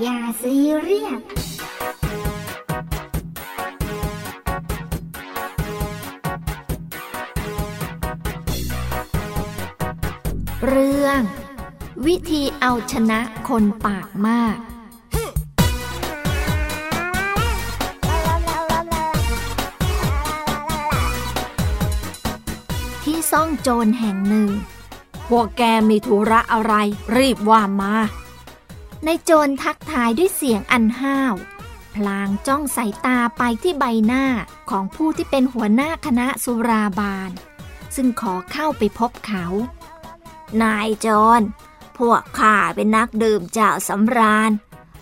อย่าซีเรียสเรื่อง วิธีเอาชนะคนปากมากที่ซ่องโจรแห่งหนึ่ง พวกแกมีธุระอะไรรีบว่ามา ในโจรทักทายด้วยเสียงอันห้าว พลางจ้องสายตาไปที่ใบหน้าของผู้ที่เป็นหัวหน้าคณะสุราบาล ซึ่งขอเข้าไปพบเขา นายโจรพวกข้าเป็นนักดื่มเจ้าสำราญ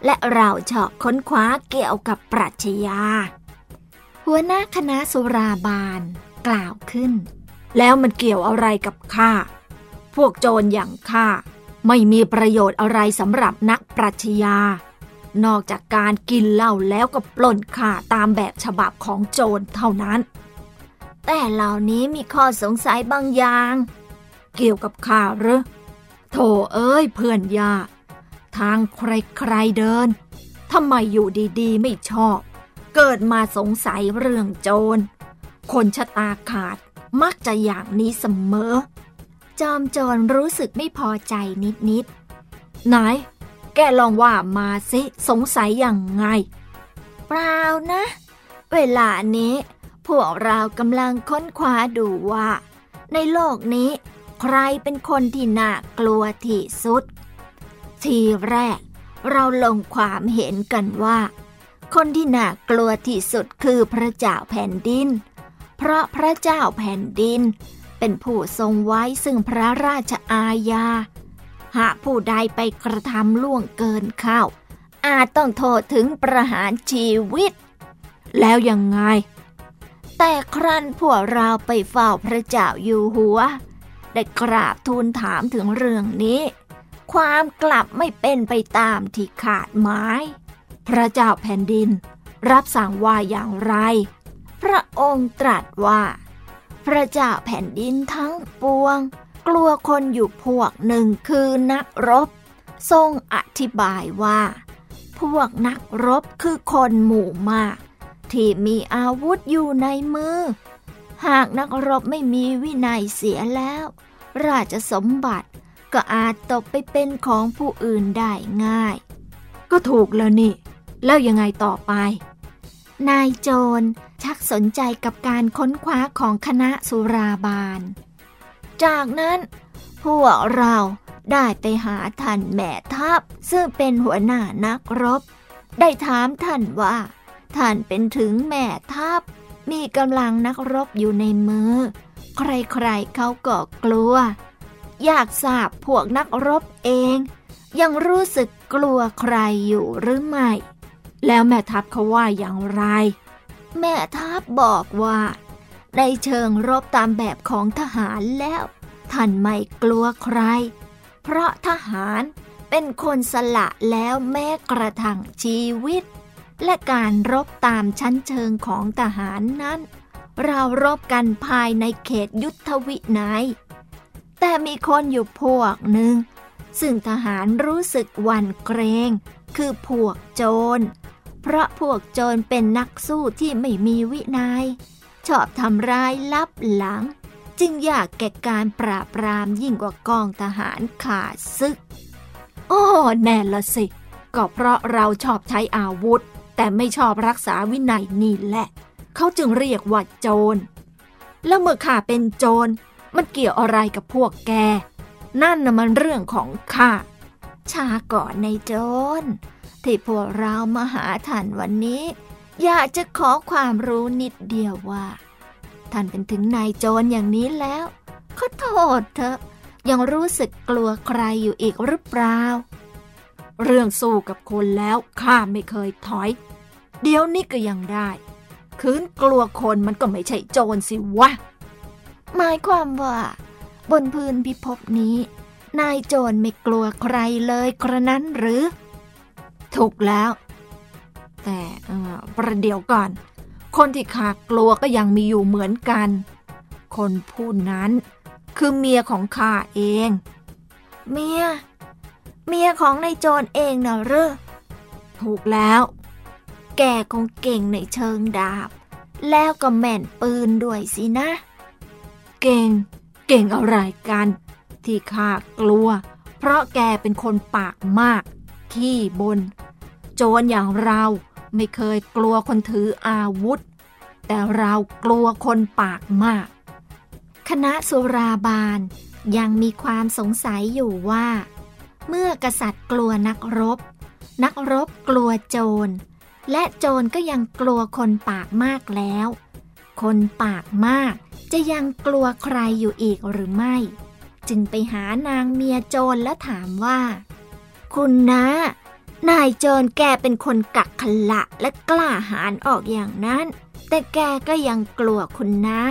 และเราชอบค้นคว้าเกี่ยวกับปรัชญา หัวหน้าคณะสุราบาล กล่าวขึ้น แล้วมันเกี่ยวอะไรกับข้า พวกโจรอย่างข้า ไม่มีประโยชน์อะไรสำหรับนักปรัชญานอกจากการกินเหล้าแล้วก็ปล้นข่าตามแบบฉบับของโจรเท่านั้น แต่เหล่านี้มีข้อสงสัยบางอย่าง เกี่ยวกับข้าหรือโถเอ้ยเพื่อนยาทางใครๆเดินทำไมอยู่ดีๆ ไม่ชอบ เกิดมาสงสัยเรื่องโจร คนชะตาขาดมักจะอย่างนี้เสมอ จอมโจรรู้สึกไม่พอใจนิดไหน แกลองว่ามาสิสงสัยอย่างไง เปล่านะ เวลานี้ พวกเรากำลังค้นคว้าดูว่า ในโลกนี้ ใครเป็นคนที่น่ากลัวที่สุด ทีแรก เราลงความเห็นกันว่า คนที่น่ากลัวที่สุดคือพระเจ้าแผ่นดิน เพราะพระเจ้าแผ่นดิน เป็นผู้ทรงไว้ซึ่งพระราชอาญา หากผู้ใดไปกระทำล่วงเกินเข้า อาจต้องโทษถึงประหารชีวิต แล้วยังไง แต่ครั้นพวกเราไปเฝ้าพระเจ้าอยู่หัว ได้กราบทูลถามถึงเรื่องนี้ ความกลับไม่เป็นไปตามที่ขาดหมาย พระเจ้าแผ่นดิน รับสั่งว่าอย่างไร พระองค์ตรัสว่า พระเจ้าแผ่นดินทั้งปวง กลัวคนอยู่พวกหนึ่งคือนักรบ ทรงอธิบายว่า พวกนักรบคือคนหมู่มาก ที่มีอาวุธอยู่ในมือ หากนักรบไม่มีวินัยเสียแล้ว ราชสมบัติก็อาจตกไปเป็นของผู้อื่นได้ง่าย ก็ถูกแล้วนี่ แล้วยังไงต่อไป นายโจรชักสนใจกับการค้นคว้าของคณะสุราบาล จากนั้น พวกเราได้ไปหาท่านแม่ทัพ ซึ่งเป็นหัวหน้านักรบ ได้ถามท่านว่า ท่านเป็นถึงแม่ทัพ มีกำลังนักรบอยู่ในมือ ใครๆเขาก็กลัว อยากทราบพวกนักรบเอง ยังรู้สึกกลัวใครอยู่หรือไม่ แล้วแม่ทัพเขาว่าอย่างไร แม่ทัพบอกว่า ในเชิงรบตามแบบของทหารแล้ว ท่านไม่กลัวใคร เพราะทหารเป็นคนสละแล้วแม้กระทั่งชีวิต และการรบตามชั้นเชิงของทหารนั้น เรารบกันภายในเขตยุทธวินัย แต่มีคนอยู่พวกหนึ่ง ซึ่งทหารรู้สึกหวั่นเกรง คือพวกโจร เพราะพวกโจรเป็นนักสู้ที่ไม่มีวินยัย ชอบทำร้ายลับหลัง จึงอยากแก่การปราบปรามยิ่งกว่ากองทหารขาดซึก โอ้แน่ละสิ ก็เพราะเราชอบใช้อาวุธ แต่ไม่ชอบรักษาวินัยนี่แหละ เขาจึงเรียกว่าโจร แล้วเมื่อข้าเป็นโจร มันเกี่ยวอะไรกับพวกแก นั่นน่ะมันเรื่องของข้าชาก่อนในโจร ที่พวกเรามาหาท่านวันนี้ อยากจะขอความรู้นิดเดียวว่า ท่านเป็นถึงนายโจรอย่างนี้แล้วขอโทษเถอะ ยังรู้สึกกลัวใครอยู่อีกหรือเปล่า เรื่องสู้กับคนแล้วข้าไม่เคยถอย เดี๋ยวนี้ก็ยังได้ คืนกลัวคนมันก็ไม่ใช่โจรสิวะ หมายความว่า บนพื้นพิภพนี้ นายโจรไม่กลัวใครเลยกระนั้นหรือ ถูกแล้ว แต่ประเดี๋ยวก่อน คนที่ขากลัวก็ยังมีอยู่เหมือนกัน คนผู้นั้นคือเมียของข้าเอง เมีย เมียของนายโจรเองนะหรือถูกแล้ว แกคงเก่งในเชิงดาบ แล้วก็แม่นปืนด้วยสินะ เก่ง เก่งอะไรกัน ที่ข้ากลัว เพราะแกเป็นคนปากมาก ขี้บน โจรอย่างเราไม่เคยกลัวคนถืออาวุธ แต่เรากลัวคนปากมาก คณะสุราบาลยังมีความสงสัยอยู่ว่า เมื่อกษัตริย์กลัวนักรบ นักรบกลัวโจร และโจรก็ยังกลัวคนปากมากแล้ว คนปากมากจะยังกลัวใครอยู่อีกหรือไม่ จึงไปหานางเมียโจรและถามว่า คุณนะ นายโจรแกเป็นคนกักขละและกล้าหาญออกอย่างนั้น แต่แกก็ยังกลัวคุณนะ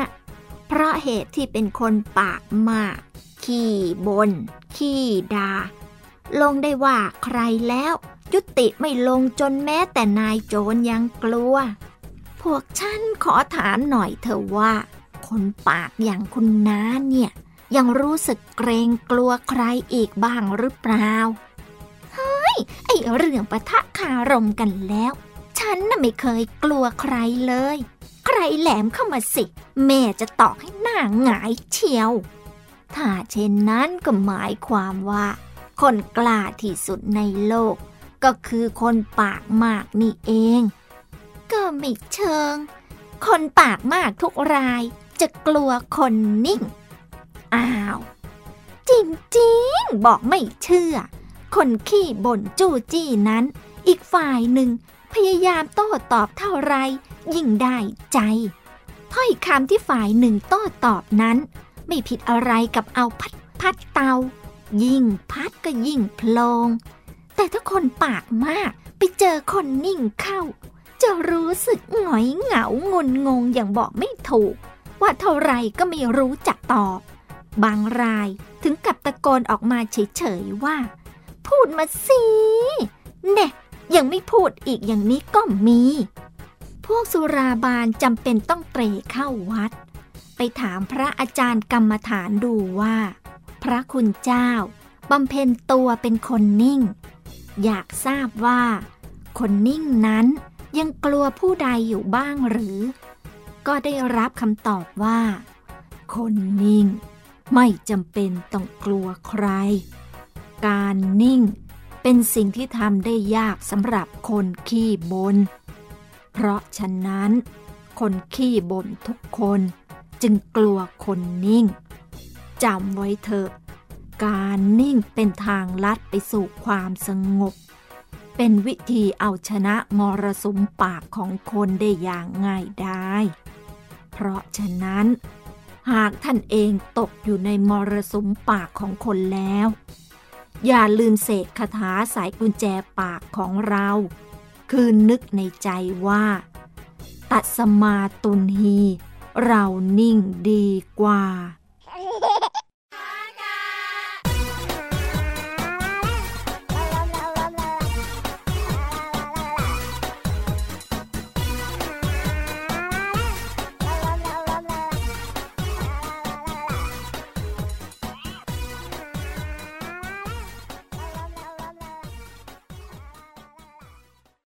เพราะเหตุที่เป็นคนปากมาก ขี้บน ขี้ดา ลงได้ว่าใครแล้ว ยุติไม่ลงจนแม้แต่นายโจรยังกลัว พวกฉันขอถามหน่อยเถอว่า คนปากอย่างคุณน้าเนี่ย ยังรู้สึกเกรงกลัวใครอีกบ้างหรือเปล่า ยไอเรื่องปะทะคารมกันแล้ว ฉันน่ะไม่เคยกลัวใครเลย ใครแหลมเข้ามาสิ แม่จะตอกให้หน้าหงายเชียว ถ้าเช่นนั้นก็หมายความว่า คนกล้าที่สุดในโลก ก็คือคนปากมากนี่เอง ก็ไม่เชิง คนปากมากทุกรายจะกลัวคนนิ่ง อ้าว จริง ๆ บอกไม่เชื่อ คนขี้บ่นจู้จี้นั้น อีกฝ่ายหนึ่ง พยายามโต้ตอบเท่าไร ยิ่งได้ใจ ถ้อยคำที่ฝ่ายหนึ่งโต้ตอบนั้น ไม่ผิดอะไรกับเอาพัดพัดเตา ยิ่งพัดก็ยิ่งโพลง แต่ถ้าคนปากมากไปเจอคนนิ่งเข้า จะรู้สึกหงอยเหงางุนงงอย่างบอกไม่ถูก ว่าเท่าไรก็ไม่รู้จักตอบ บางรายถึงกับตะโกนออกมาเฉยๆว่า พูดมาสิ แน่ยังไม่พูดอีกอย่างนี้ก็มี พวกสุราบาลจำเป็นต้องเตรเข้าวัด ไปถามพระอาจารย์กรรมฐานดูว่า พระคุณเจ้าบำเพ็ญตัวเป็นคนนิ่ง อยากทราบว่า คนนิ่งนั้นยังกลัวผู้ใดอยู่บ้างหรือ ก็ได้รับคำตอบว่า คนนิ่ง ไม่จำเป็นต้องกลัวใคร การนิ่ง เป็นสิ่งที่ทำได้ยากสำหรับคนขี้บน เพราะฉะนั้น คนขี้บ่นทุกคนจึงกลัวคนนิ่งจำไว้เถอะ การนิ่งเป็นทางลัดไปสู่ความสงบ เป็นวิธีเอาชนะมรสุมปากของคนได้อย่างง่ายได้เพราะฉะนั้น หากท่านเองตกอยู่ในมรสุมปากของคนแล้ว อย่าลืมเสกคาถาสายกุญแจปากของเรา คือนึกในใจว่า ตัดสมาตุนฮี เรานิ่งดีกว่า